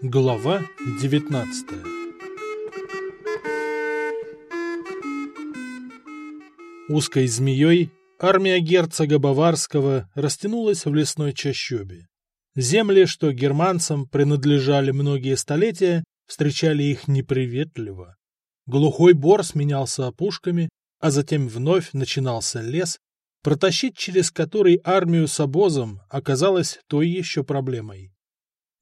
Глава 19 Узкой змеей армия герцога Баварского растянулась в лесной чащобе. Земли, что германцам принадлежали многие столетия, встречали их неприветливо. Глухой бор сменялся опушками, а затем вновь начинался лес, протащить через который армию с обозом оказалось той еще проблемой.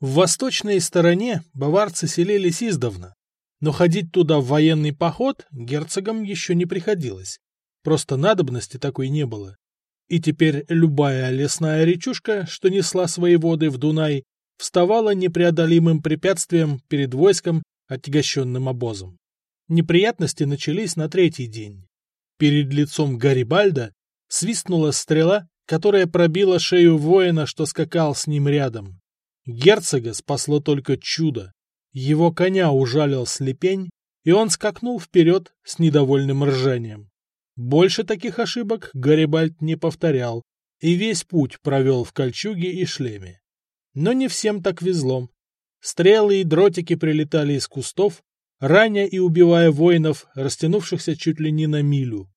В восточной стороне баварцы селились издавна, но ходить туда в военный поход герцогам еще не приходилось. Просто надобности такой не было. И теперь любая лесная речушка, что несла свои воды в Дунай, вставала непреодолимым препятствием перед войском, отягощенным обозом. Неприятности начались на третий день. Перед лицом Гарибальда свистнула стрела, которая пробила шею воина, что скакал с ним рядом. Герцога спасло только чудо. Его коня ужалил слепень, и он скакнул вперед с недовольным ржанием. Больше таких ошибок Гарибальд не повторял, и весь путь провел в кольчуге и шлеме. Но не всем так везло. Стрелы и дротики прилетали из кустов, раня и убивая воинов, растянувшихся чуть ли не на милю.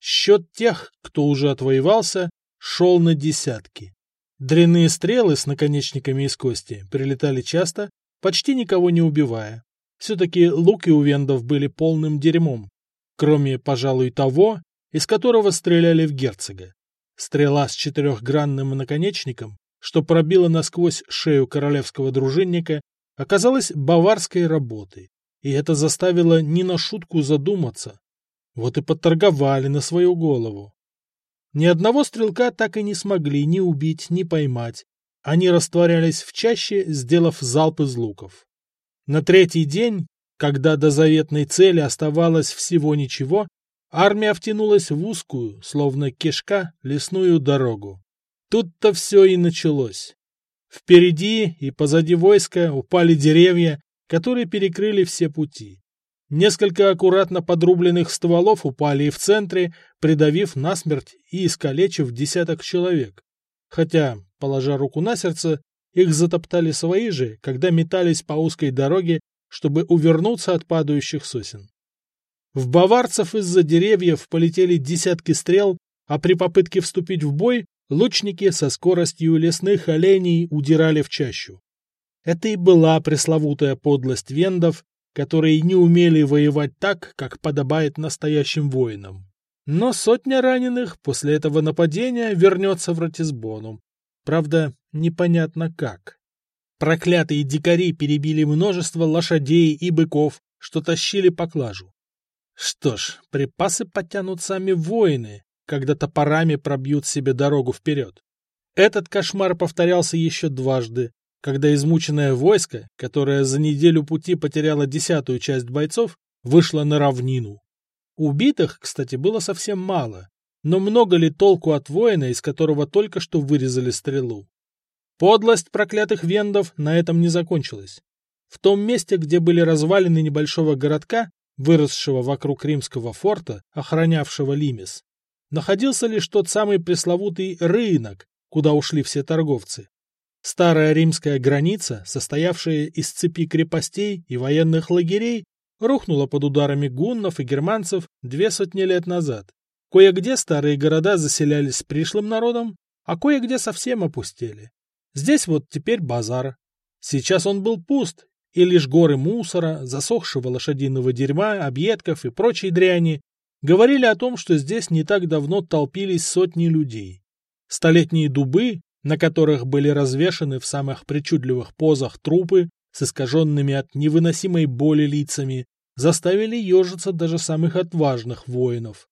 Счет тех, кто уже отвоевался, шел на десятки. Дряные стрелы с наконечниками из кости прилетали часто, почти никого не убивая. Все-таки луки у вендов были полным дерьмом, кроме, пожалуй, того, из которого стреляли в герцога. Стрела с четырехгранным наконечником, что пробила насквозь шею королевского дружинника, оказалась баварской работой, и это заставило не на шутку задуматься. Вот и подторговали на свою голову. Ни одного стрелка так и не смогли ни убить, ни поймать. Они растворялись в чаще, сделав залп из луков. На третий день, когда до заветной цели оставалось всего ничего, армия втянулась в узкую, словно кишка, лесную дорогу. Тут-то все и началось. Впереди и позади войска упали деревья, которые перекрыли все пути. Несколько аккуратно подрубленных стволов упали и в центре, придавив насмерть и искалечив десяток человек. Хотя, положа руку на сердце, их затоптали свои же, когда метались по узкой дороге, чтобы увернуться от падающих сосен. В баварцев из-за деревьев полетели десятки стрел, а при попытке вступить в бой лучники со скоростью лесных оленей удирали в чащу. Это и была пресловутая подлость вендов, которые не умели воевать так, как подобает настоящим воинам. Но сотня раненых после этого нападения вернется в Ратисбону. Правда, непонятно как. Проклятые дикари перебили множество лошадей и быков, что тащили поклажу. Что ж, припасы потянут сами воины, когда топорами пробьют себе дорогу вперед. Этот кошмар повторялся еще дважды, когда измученное войско, которое за неделю пути потеряло десятую часть бойцов, вышло на равнину. Убитых, кстати, было совсем мало, но много ли толку от воина, из которого только что вырезали стрелу? Подлость проклятых вендов на этом не закончилась. В том месте, где были развалины небольшого городка, выросшего вокруг римского форта, охранявшего Лимес, находился лишь тот самый пресловутый рынок, куда ушли все торговцы. Старая римская граница, состоявшая из цепи крепостей и военных лагерей, рухнула под ударами гуннов и германцев две сотни лет назад. Кое-где старые города заселялись пришлым народом, а кое-где совсем опустели. Здесь вот теперь базар. Сейчас он был пуст, и лишь горы мусора, засохшего лошадиного дерьма, объедков и прочей дряни говорили о том, что здесь не так давно толпились сотни людей. Столетние дубы, на которых были развешаны в самых причудливых позах трупы с искаженными от невыносимой боли лицами, заставили ежиться даже самых отважных воинов.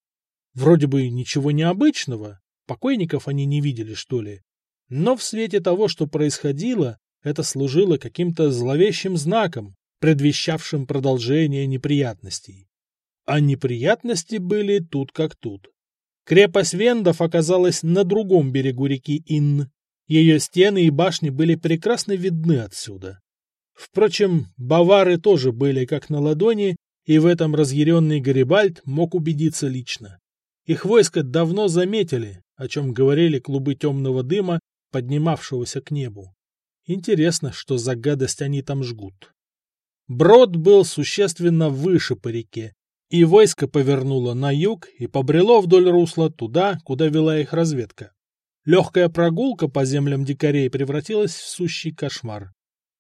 Вроде бы ничего необычного, покойников они не видели, что ли. Но в свете того, что происходило, это служило каким-то зловещим знаком, предвещавшим продолжение неприятностей. А неприятности были тут как тут. Крепость Вендов оказалась на другом берегу реки Инн, ее стены и башни были прекрасно видны отсюда. Впрочем, бавары тоже были как на ладони, и в этом разъяренный Гарибальд мог убедиться лично. Их войско давно заметили, о чем говорили клубы темного дыма, поднимавшегося к небу. Интересно, что за гадость они там жгут. Брод был существенно выше по реке, и войско повернуло на юг и побрело вдоль русла туда, куда вела их разведка. Легкая прогулка по землям дикарей превратилась в сущий кошмар.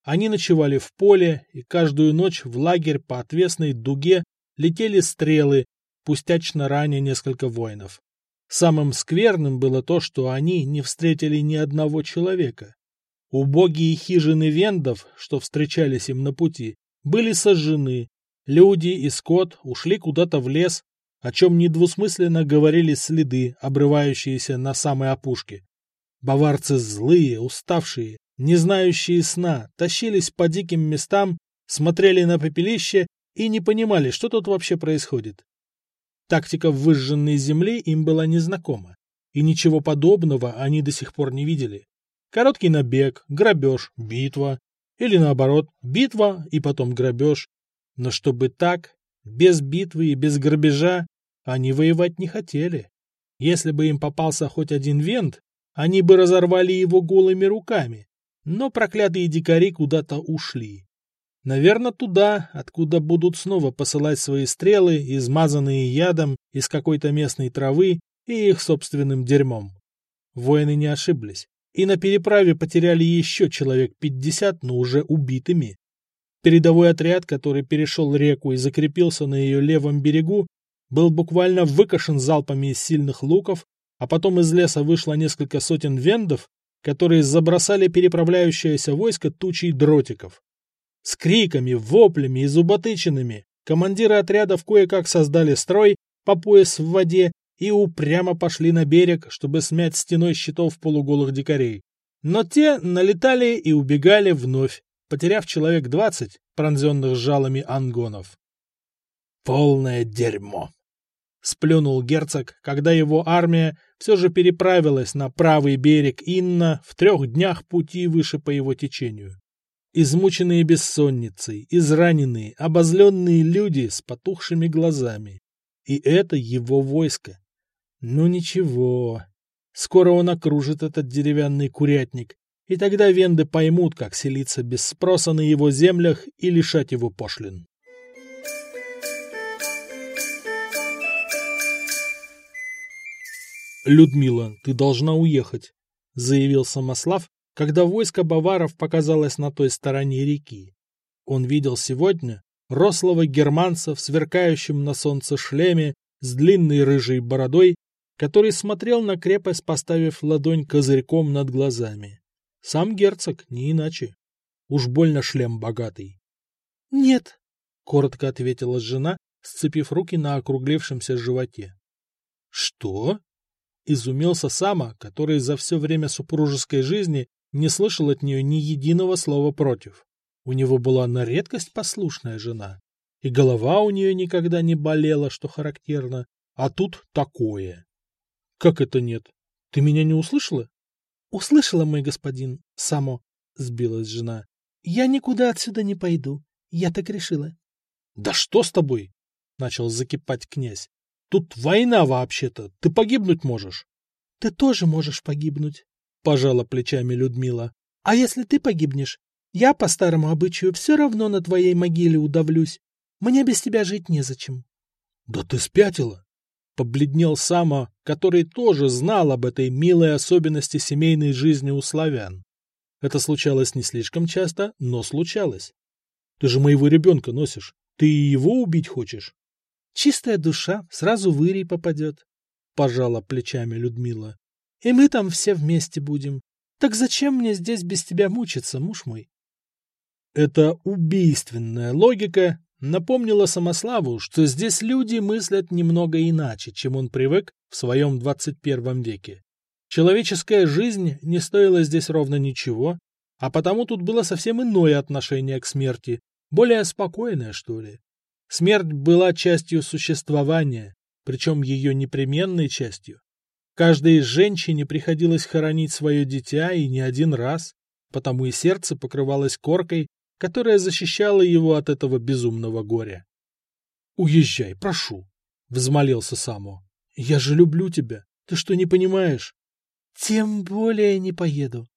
Они ночевали в поле, и каждую ночь в лагерь по отвесной дуге летели стрелы, пустячно раня несколько воинов. Самым скверным было то, что они не встретили ни одного человека. Убогие хижины вендов, что встречались им на пути, были сожжены, люди и скот ушли куда-то в лес, о чем недвусмысленно говорили следы, обрывающиеся на самой опушке. Баварцы злые, уставшие, не знающие сна, тащились по диким местам, смотрели на пепелище и не понимали, что тут вообще происходит. Тактика выжженной земли им была незнакома, и ничего подобного они до сих пор не видели. Короткий набег, грабеж, битва, или наоборот, битва и потом грабеж. Но чтобы так, без битвы и без грабежа, они воевать не хотели. Если бы им попался хоть один вент, они бы разорвали его голыми руками. Но проклятые дикари куда-то ушли. Наверное, туда, откуда будут снова посылать свои стрелы, измазанные ядом из какой-то местной травы и их собственным дерьмом. Воины не ошиблись и на переправе потеряли еще человек 50, но уже убитыми. Передовой отряд, который перешел реку и закрепился на ее левом берегу, был буквально выкошен залпами из сильных луков, а потом из леса вышло несколько сотен вендов, которые забросали переправляющееся войско тучей дротиков. С криками, воплями и зуботычинами командиры отрядов кое-как создали строй по пояс в воде и упрямо пошли на берег, чтобы смять стеной щитов полуголых дикарей. Но те налетали и убегали вновь, потеряв человек двадцать, пронзенных жалами ангонов. «Полное дерьмо!» — сплюнул герцог, когда его армия все же переправилась на правый берег Инна в трех днях пути выше по его течению. Измученные бессонницей, израненные, обозленные люди с потухшими глазами. И это его войско. Ну ничего, скоро он окружит этот деревянный курятник, и тогда венды поймут, как селиться без спроса на его землях и лишать его пошлин. «Людмила, ты должна уехать», — заявил Самослав, когда войско баваров показалось на той стороне реки. Он видел сегодня рослого германца в сверкающем на солнце шлеме с длинной рыжей бородой который смотрел на крепость, поставив ладонь козырьком над глазами. Сам герцог, не иначе. Уж больно шлем богатый. — Нет, — коротко ответила жена, сцепив руки на округлившемся животе. — Что? — изумился Сама, который за все время супружеской жизни не слышал от нее ни единого слова против. У него была на редкость послушная жена, и голова у нее никогда не болела, что характерно, а тут такое. Как это нет? Ты меня не услышала? Услышала, мой господин, само, сбилась жена. Я никуда отсюда не пойду. Я так решила. Да что с тобой? Начал закипать князь. Тут война вообще-то. Ты погибнуть можешь. Ты тоже можешь погибнуть, пожала плечами Людмила. А если ты погибнешь, я по старому обычаю все равно на твоей могиле удавлюсь. Мне без тебя жить незачем. Да ты спятила. Побледнел Сама, который тоже знал об этой милой особенности семейной жизни у славян. Это случалось не слишком часто, но случалось. Ты же моего ребенка носишь. Ты и его убить хочешь? Чистая душа сразу в Ирий попадет, — пожала плечами Людмила. И мы там все вместе будем. Так зачем мне здесь без тебя мучиться, муж мой? Это убийственная логика, напомнила Самославу, что здесь люди мыслят немного иначе, чем он привык в своем 21 веке. Человеческая жизнь не стоила здесь ровно ничего, а потому тут было совсем иное отношение к смерти, более спокойное, что ли. Смерть была частью существования, причем ее непременной частью. Каждой женщине приходилось хоронить свое дитя и не один раз, потому и сердце покрывалось коркой, которая защищала его от этого безумного горя. «Уезжай, прошу!» — взмолился Само. «Я же люблю тебя. Ты что, не понимаешь?» Тем более не поеду.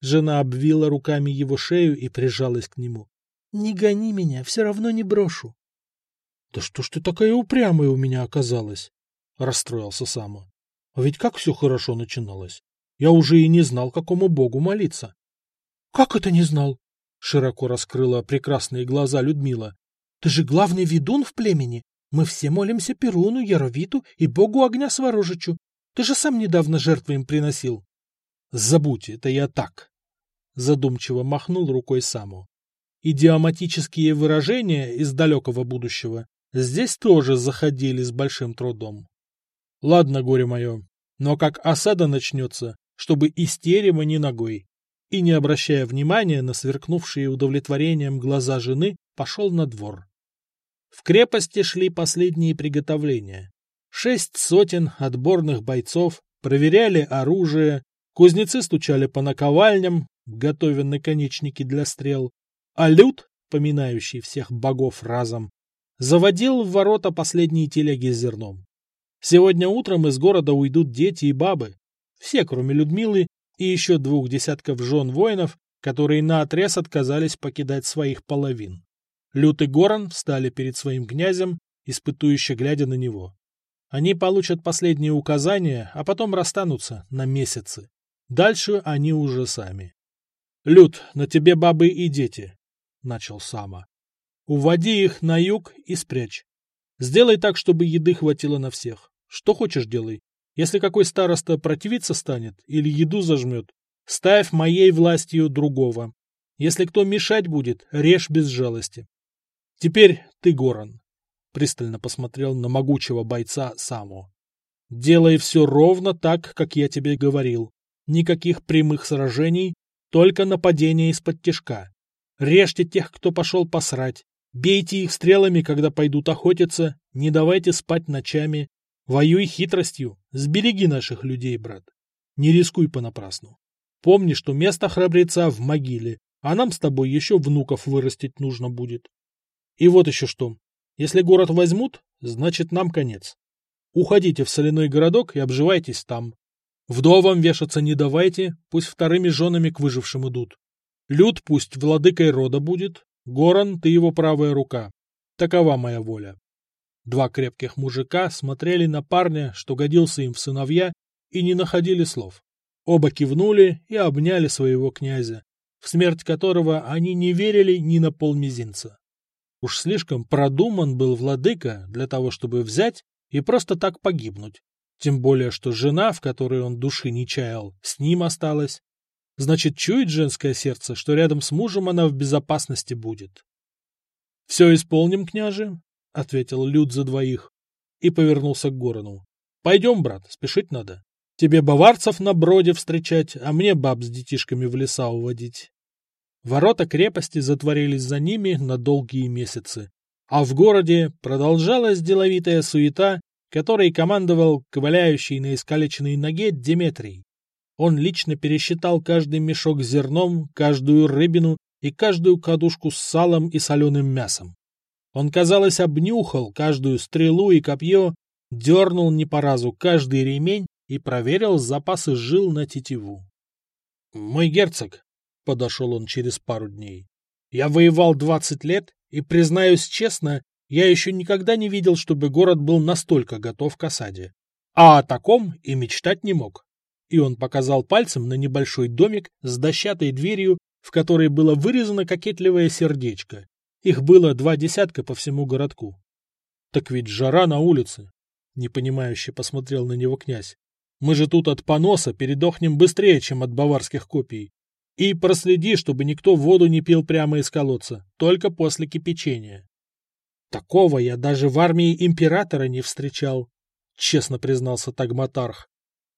Жена обвила руками его шею и прижалась к нему. Не гони меня, все равно не брошу. Да что ж ты такая упрямая у меня оказалась? Расстроился Само. А ведь как все хорошо начиналось. Я уже и не знал, какому богу молиться. Как это не знал? Широко раскрыла прекрасные глаза Людмила. Ты же главный ведун в племени. Мы все молимся Перуну, Яровиту и богу огня Сварожичу. Ты же сам недавно жертвы им приносил. Забудь, это я так. Задумчиво махнул рукой Саму. Идиоматические выражения из далекого будущего здесь тоже заходили с большим трудом. Ладно, горе мое, но как осада начнется, чтобы из терема ни ногой. И, не обращая внимания на сверкнувшие удовлетворением глаза жены, пошел на двор. В крепости шли последние приготовления. Шесть сотен отборных бойцов проверяли оружие, кузнецы стучали по наковальням, готовя наконечники для стрел, а Люд, поминающий всех богов разом, заводил в ворота последние телеги с зерном. Сегодня утром из города уйдут дети и бабы, все, кроме Людмилы и еще двух десятков жен воинов, которые наотрез отказались покидать своих половин. Лют и Горан встали перед своим князем, испытующе глядя на него. Они получат последние указания, а потом расстанутся на месяцы. Дальше они уже сами. — Люд, на тебе бабы и дети, — начал Сама. — Уводи их на юг и спрячь. Сделай так, чтобы еды хватило на всех. Что хочешь делай. Если какой староста противиться станет или еду зажмет, ставь моей властью другого. Если кто мешать будет, режь без жалости. Теперь ты, Горан, пристально посмотрел на могучего бойца Саму. Делай все ровно так, как я тебе говорил. Никаких прямых сражений, только нападения из-под тяжка. Режьте тех, кто пошел посрать. Бейте их стрелами, когда пойдут охотиться. Не давайте спать ночами. Воюй хитростью. Сбереги наших людей, брат. Не рискуй понапрасну. Помни, что место храбреца в могиле, а нам с тобой еще внуков вырастить нужно будет. И вот еще что. Если город возьмут, значит нам конец. Уходите в соляной городок и обживайтесь там. Вдовам вешаться не давайте, пусть вторыми женами к выжившим идут. Люд пусть владыкой рода будет, Горан, ты его правая рука. Такова моя воля. Два крепких мужика смотрели на парня, что годился им в сыновья, и не находили слов. Оба кивнули и обняли своего князя, в смерть которого они не верили ни на полмизинца. Уж слишком продуман был владыка для того, чтобы взять и просто так погибнуть. Тем более, что жена, в которой он души не чаял, с ним осталась. Значит, чует женское сердце, что рядом с мужем она в безопасности будет. — Все исполним, княже, — ответил Люд за двоих и повернулся к Горону. — Пойдем, брат, спешить надо. Тебе баварцев на броде встречать, а мне баб с детишками в леса уводить. Ворота крепости затворились за ними на долгие месяцы, а в городе продолжалась деловитая суета, которой командовал ковыляющий на искалеченной ноге Деметрий. Он лично пересчитал каждый мешок с зерном, каждую рыбину и каждую кадушку с салом и соленым мясом. Он, казалось, обнюхал каждую стрелу и копье, дернул не по разу каждый ремень и проверил запасы жил на тетиву. — Мой герцог, Подошел он через пару дней. Я воевал двадцать лет, и, признаюсь честно, я еще никогда не видел, чтобы город был настолько готов к осаде. А о таком и мечтать не мог. И он показал пальцем на небольшой домик с дощатой дверью, в которой было вырезано кокетливое сердечко. Их было два десятка по всему городку. Так ведь жара на улице. Непонимающе посмотрел на него князь. Мы же тут от поноса передохнем быстрее, чем от баварских копий. И проследи, чтобы никто воду не пил прямо из колодца, только после кипячения. Такого я даже в армии императора не встречал, честно признался Тагматарх.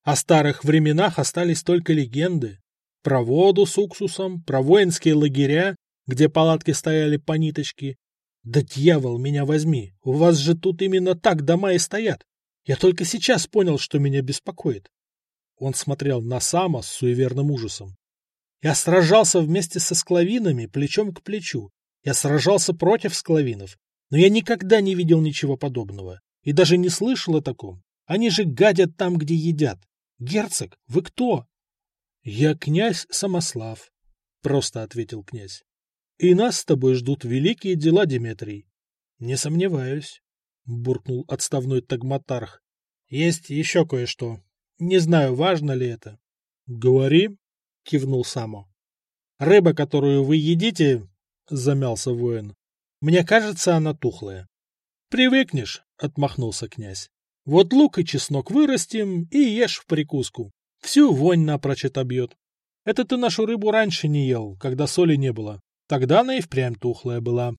О старых временах остались только легенды. Про воду с уксусом, про воинские лагеря, где палатки стояли по ниточке. Да дьявол, меня возьми, у вас же тут именно так дома и стоят. Я только сейчас понял, что меня беспокоит. Он смотрел на Сама с суеверным ужасом. Я сражался вместе со склавинами плечом к плечу. Я сражался против склавинов, но я никогда не видел ничего подобного и даже не слышал о таком. Они же гадят там, где едят. Герцог, вы кто? Я князь Самослав, просто ответил князь. И нас с тобой ждут великие дела, Диметрий. Не сомневаюсь, буркнул отставной тагматарх. Есть еще кое-что. Не знаю, важно ли это. Говори, кивнул Само. Рыба, которую вы едите, замялся воин. Мне кажется, она тухлая. Привыкнешь, отмахнулся князь. Вот лук и чеснок вырастим и ешь в прикуску. Всю вонь напрочь отобьет. Это ты нашу рыбу раньше не ел, когда соли не было. Тогда она и впрямь тухлая была.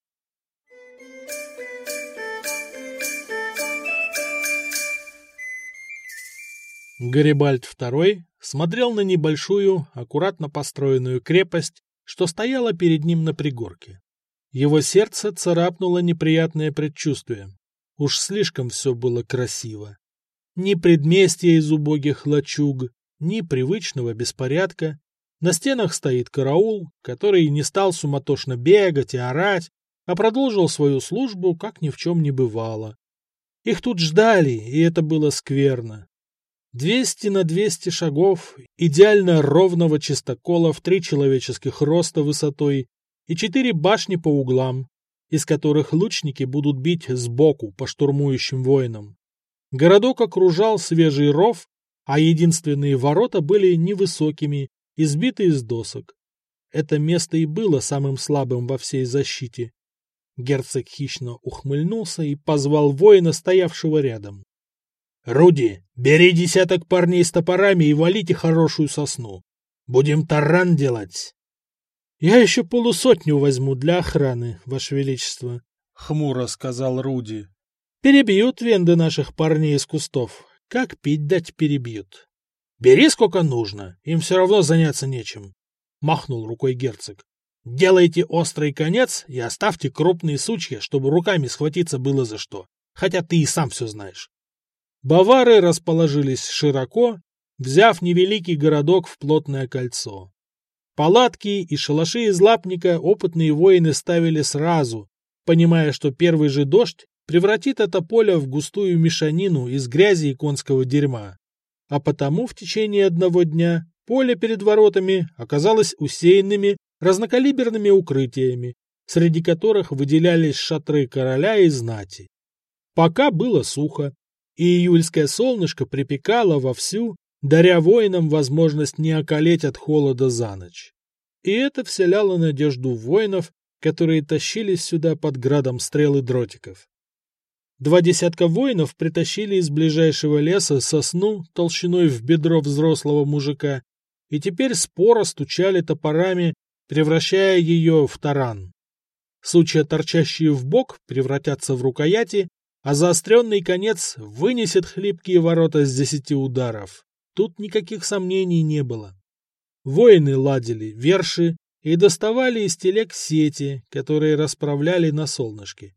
Гарибальд II смотрел на небольшую, аккуратно построенную крепость, что стояла перед ним на пригорке. Его сердце царапнуло неприятное предчувствие. Уж слишком все было красиво. Ни предместья из убогих лачуг, ни привычного беспорядка. На стенах стоит караул, который не стал суматошно бегать и орать, а продолжил свою службу, как ни в чем не бывало. Их тут ждали, и это было скверно. Двести на двести шагов, идеально ровного чистокола в три человеческих роста высотой и четыре башни по углам, из которых лучники будут бить сбоку по штурмующим воинам. Городок окружал свежий ров, а единственные ворота были невысокими, избиты из досок. Это место и было самым слабым во всей защите. Герцог хищно ухмыльнулся и позвал воина, стоявшего рядом. — Руди, бери десяток парней с топорами и валите хорошую сосну. Будем таран делать. «Я еще полусотню возьму для охраны, Ваше Величество», — хмуро сказал Руди. «Перебьют венды наших парней из кустов. Как пить дать перебьют». «Бери сколько нужно, им все равно заняться нечем», — махнул рукой герцог. «Делайте острый конец и оставьте крупные сучья, чтобы руками схватиться было за что, хотя ты и сам все знаешь». Бавары расположились широко, взяв невеликий городок в плотное кольцо. Палатки и шалаши из лапника опытные воины ставили сразу, понимая, что первый же дождь превратит это поле в густую мешанину из грязи и конского дерьма. А потому в течение одного дня поле перед воротами оказалось усеянными разнокалиберными укрытиями, среди которых выделялись шатры короля и знати. Пока было сухо, и июльское солнышко припекало вовсю, даря воинам возможность не околеть от холода за ночь. И это вселяло надежду воинов, которые тащились сюда под градом стрел и дротиков. Два десятка воинов притащили из ближайшего леса сосну толщиной в бедро взрослого мужика и теперь споро стучали топорами, превращая ее в таран. Сучья, торчащие в бок, превратятся в рукояти, а заостренный конец вынесет хлипкие ворота с десяти ударов. Тут никаких сомнений не было. Воины ладили верши и доставали из телег сети, которые расправляли на солнышке.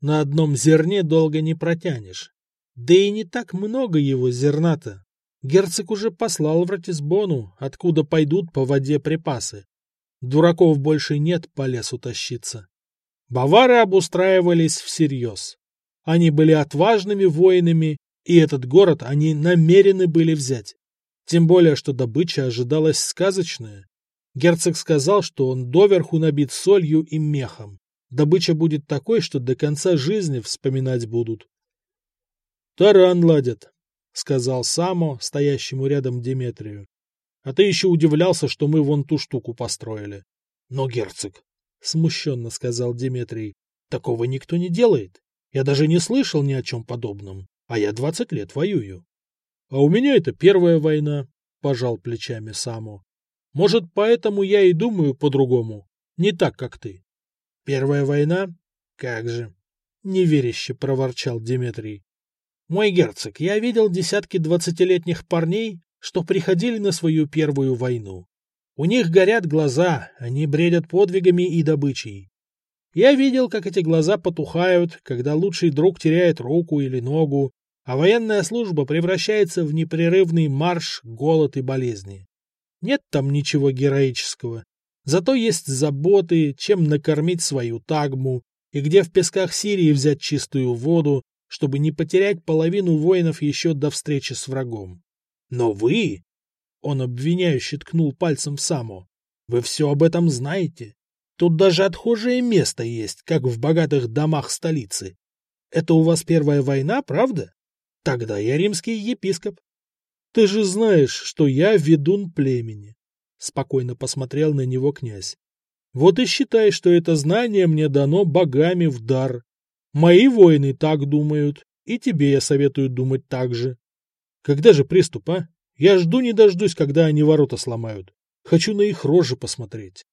На одном зерне долго не протянешь. Да и не так много его зерна-то. Герцог уже послал в Ратисбону, откуда пойдут по воде припасы. Дураков больше нет по лесу тащиться. Бавары обустраивались всерьез. Они были отважными воинами и этот город они намерены были взять. Тем более, что добыча ожидалась сказочная. Герцог сказал, что он доверху набит солью и мехом. Добыча будет такой, что до конца жизни вспоминать будут. «Таран ладят», — сказал Само, стоящему рядом Деметрию. «А ты еще удивлялся, что мы вон ту штуку построили». «Но, герцог», — смущенно сказал Деметрий, — «такого никто не делает. Я даже не слышал ни о чем подобном а я двадцать лет воюю. А у меня это первая война, пожал плечами Саму. Может, поэтому я и думаю по-другому, не так, как ты. Первая война? Как же? Неверяще проворчал Дмитрий. Мой герцог, я видел десятки двадцатилетних парней, что приходили на свою первую войну. У них горят глаза, они бредят подвигами и добычей. Я видел, как эти глаза потухают, когда лучший друг теряет руку или ногу, а военная служба превращается в непрерывный марш, голод и болезни. Нет там ничего героического. Зато есть заботы, чем накормить свою тагму, и где в песках Сирии взять чистую воду, чтобы не потерять половину воинов еще до встречи с врагом. Но вы, он обвиняюще ткнул пальцем в Саму, вы все об этом знаете. Тут даже отхожее место есть, как в богатых домах столицы. Это у вас первая война, правда? Тогда я римский епископ. Ты же знаешь, что я ведун племени. Спокойно посмотрел на него князь. Вот и считай, что это знание мне дано богами в дар. Мои воины так думают, и тебе я советую думать так же. Когда же приступ, а? Я жду не дождусь, когда они ворота сломают. Хочу на их рожи посмотреть.